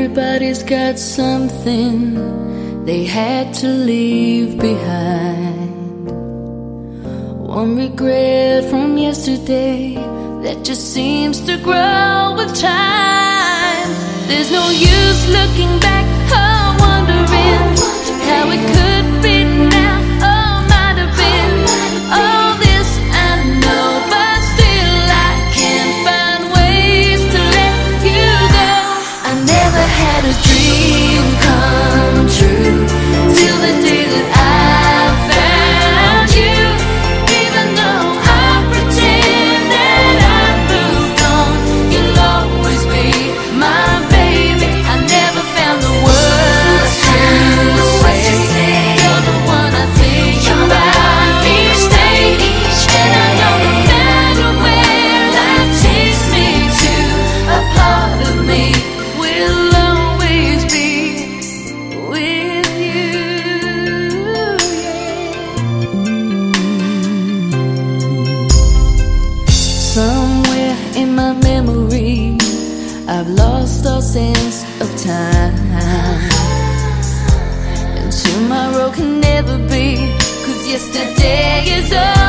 Everybody's got something they had to leave behind. One regret from yesterday that just seems to grow with time. There's no use looking back Somewhere in my memory, I've lost all sense of time. And tomorrow can never be, cause yesterday is all.